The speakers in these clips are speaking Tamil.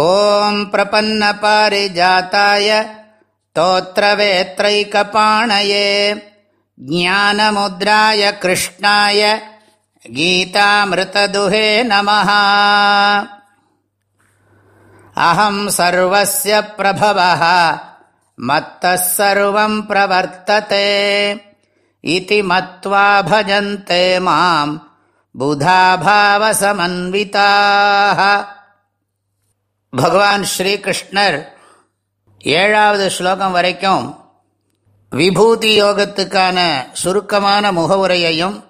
ॐ प्रपन्नपारिजाताय तोत्रवेत्रैकपाणये ज्ञानमुद्राय कृष्णाय गीतामृतदुहे नमः अहं सर्वस्य प्रभवः मत्तः सर्वं प्रवर्तते इति मत्वा भजन्ते माम् बुधाभावसमन्विताः பகவான் ஸ்ரீகிருஷ்ணர் ஏழாவது ஸ்லோகம் வரைக்கும் விபூதி யோகத்துக்கான சுருக்கமான முகவுரையையும்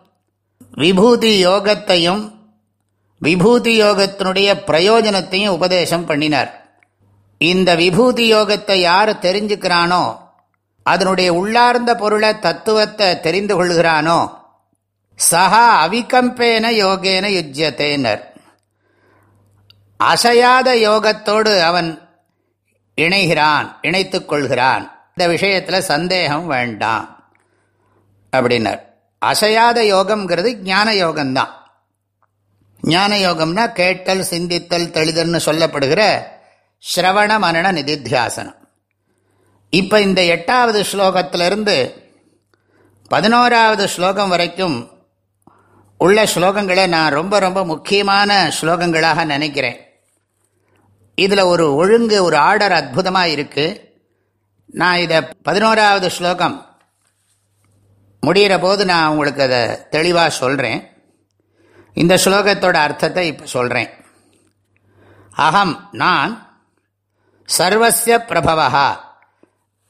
விபூதி யோகத்தையும் விபூதி யோகத்தினுடைய பிரயோஜனத்தையும் உபதேசம் பண்ணினார். இந்த விபூதி யோகத்தை யார் தெரிஞ்சுக்கிறானோ அதனுடைய உள்ளார்ந்த பொருளை தத்துவத்தை தெரிந்து கொள்கிறானோ சஹா அவிகம்பேன யோகேன யுஜ்யத்தேனர் அசையாத யோகத்தோடு அவன் இணைகிறான் இணைத்து கொள்கிறான். இந்த விஷயத்தில் சந்தேகம் வேண்டாம். அப்படின்னார். அசையாத யோகம்ங்கிறது ஞான யோகம்தான். ஞான யோகம்னா கேட்டல் சிந்தித்தல் தெளிதல்னு சொல்லப்படுகிற ஸ்ரவண மரண நிதித்தியாசனம். இப்போ இந்த எட்டாவது ஸ்லோகத்திலிருந்து பதினோராவது ஸ்லோகம் வரைக்கும் உள்ள ஸ்லோகங்களை நான் ரொம்ப ரொம்ப முக்கியமான ஸ்லோகங்களாக நினைக்கிறேன். இதில் ஒரு ஒழுங்கு ஒரு ஆர்டர் அற்புதமாக இருக்குது நான் இதை பதினோராவது ஸ்லோகம் முடிகிற போது நான் உங்களுக்கு அதை தெளிவாக சொல்கிறேன் இந்த ஸ்லோகத்தோட அர்த்தத்தை இப்போ சொல்கிறேன் அகம் நான் சர்வசிய பிரபவா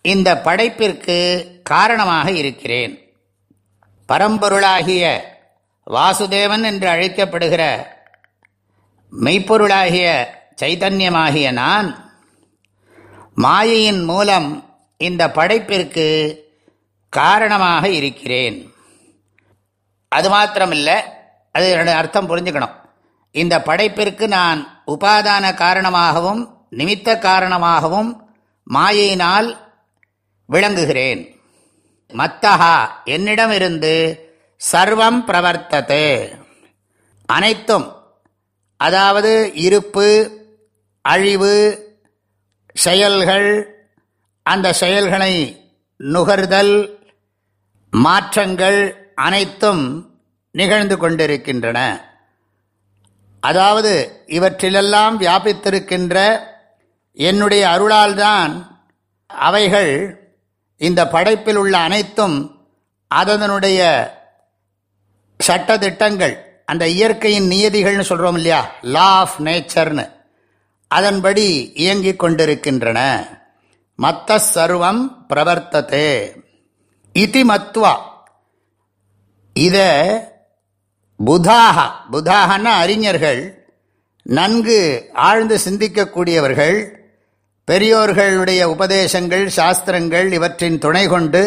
இந்த படைப்பிற்கு காரணமாக இருக்கிறேன். பரம்பொருளாகிய வாசுதேவன் என்று அழைக்கப்படுகிற மெய்ப்பொருளாகிய சைதன்யமாகிய நான் மாயையின் மூலம் இந்த படைப்பிற்கு காரணமாக இருக்கிறேன். அது மாத்திரமில்லை அது அர்த்தம் புரிஞ்சுக்கணும். இந்த படைப்பிற்கு நான் உபாதான காரணமாகவும் நிமித்த காரணமாகவும் மாயையினால் விளங்குகிறேன். மத்தகா என்னிடமிருந்து சர்வம் பிரவர்த்தது. அனைத்தும் அதாவது இருப்பு அழிவு செயல்கள் அந்த செயல்களை நுகர்தல் மாற்றங்கள் அனைத்தும் நிகழ்ந்து கொண்டிருக்கின்றன. அதாவது இவற்றிலெல்லாம் வியாபித்திருக்கின்ற என்னுடைய அருளால்தான் அவைகள் இந்த படைப்பில் உள்ள அனைத்தும் அதனுடைய சட்டத்திட்டங்கள் அந்த இயற்கையின் நியதிகள்னு சொல்கிறோம் இல்லையா? லா ஆஃப் நேச்சர்னு அதன்படி இயங்கிக் கொண்டிருக்கின்றன. மத்த சர்வம் பிரவர்த்ததே. இதி மத்வா. இத புதாக புதாகன்னா அறிஞர்கள் நன்கு ஆழ்ந்து சிந்திக்கக்கூடியவர்கள் பெரியோர்களுடைய உபதேசங்கள் சாஸ்திரங்கள் இவற்றின் துணை கொண்டு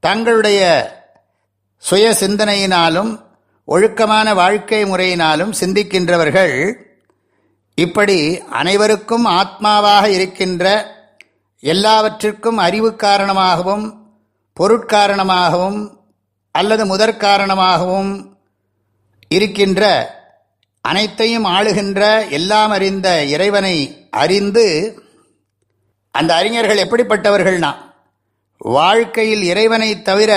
தங்களுடைய சுய சிந்தனையினாலும் ஒழுக்கமான வாழ்க்கை முறையினாலும் சிந்திக்கின்றவர்கள் இப்படி அனைவருக்கும் ஆத்மாவாக இருக்கின்ற எல்லாவற்றிற்கும் அறிவு காரணமாகவும் பொருட்காரணமாகவும் அல்லது முதற்காரணமாகவும் இருக்கின்ற அனைத்தையும் ஆளுகின்ற எல்லாம் அறிந்த இறைவனை அறிந்து அந்த அறிஞர்கள் எப்படிப்பட்டவர்கள்னா வாழ்க்கையில் இறைவனை தவிர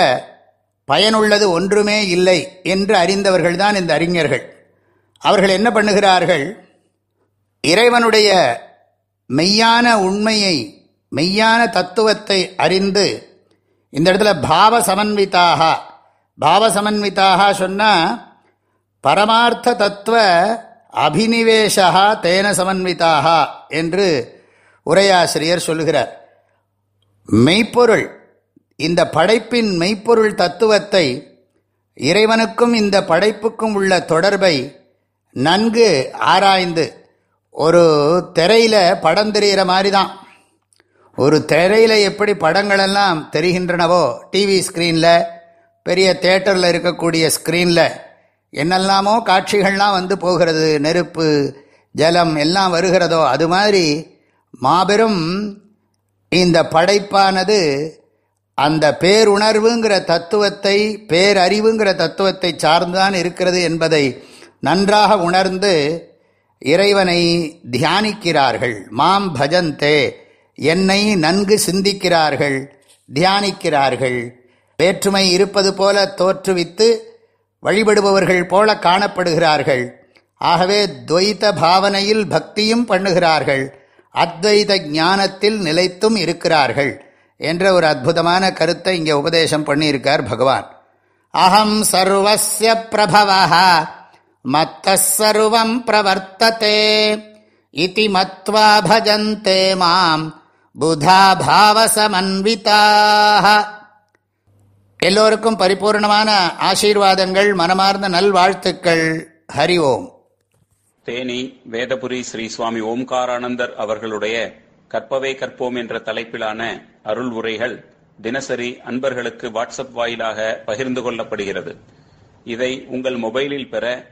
பயனுள்ளது ஒன்றுமே இல்லை என்று அறிந்தவர்கள்தான் இந்த அறிஞர்கள். அவர்கள் என்ன பண்ணுகிறார்கள்? இறைவனுடைய மெய்யான உண்மையை மெய்யான தத்துவத்தை அறிந்து இந்த இடத்துல பாவ சமன்விதாக பாவ சமன்விதாக சொன்னால் பரமார்த்த தத்துவ அபினிவேஷா தேன சமன்விதாக என்று உரையாசிரியர் சொல்கிறார் மெய்ப்பொருள் இந்த படைப்பின் மெய்ப்பொருள் தத்துவத்தை இறைவனுக்கும் இந்த படைப்புக்கும் உள்ள தொடர்பை நன்கு ஆராய்ந்து ஒரு திரையில் படம் தெரிகிற மாதிரி தான் ஒரு திரையில் எப்படி படங்களெல்லாம் தெரிகின்றனவோ டிவி ஸ்க்ரீனில் பெரிய தேட்டரில் இருக்கக்கூடிய ஸ்க்ரீனில் என்னெல்லாமோ காட்சிகள்லாம் வந்து போகிறது நெருப்பு ஜலம் எல்லாம் வருகிறதோ அது மாதிரி மாபெரும் இந்த படைப்பானது அந்த பேருணர்வுங்கிற தத்துவத்தை பேரறிவுங்கிற தத்துவத்தை சார்ந்துதான் இருக்கிறது என்பதை நன்றாக உணர்ந்து இறைவனை தியானிக்கிறார்கள். மாம் பஜந்தே என்னை நன்கு சிந்திக்கிறார்கள் தியானிக்கிறார்கள். வேற்றுமை இருப்பது போல தோற்றுவித்து வழிபடுபவர்கள் போல காணப்படுகிறார்கள். ஆகவே துவைத பாவனையில் பக்தியும் பண்ணுகிறார்கள். அத்வைத ஞானத்தில் நிலைத்தும் இருக்கிறார்கள். என்ற ஒரு அற்புதமான கருத்தை இங்கே உபதேசம் பண்ணியிருக்கார் பகவான். அகம் சர்வச பிரபவா மத்த சர்வம் பிரவர்த்ததே. இதி மத்வா பஜந்தே மாம் புதா பாவசமன்விதாக எல்லோருக்கும் பரிபூர்ணமான ஆசீர்வாதங்கள் மனமார்ந்த நல்வாழ்த்துக்கள். ஹரி ஓம். தேனி வேதபுரி ஸ்ரீ சுவாமி ஓம்காரானந்தர் அவர்களுடைய கற்பவே கற்போம் என்ற தலைப்பிலான அருள் உரைகள் தினசரி அன்பர்களுக்கு வாட்ஸ்அப் வாயிலாக பகிர்ந்து கொள்ளப்படுகிறது. இதை உங்கள் மொபைலில் பெற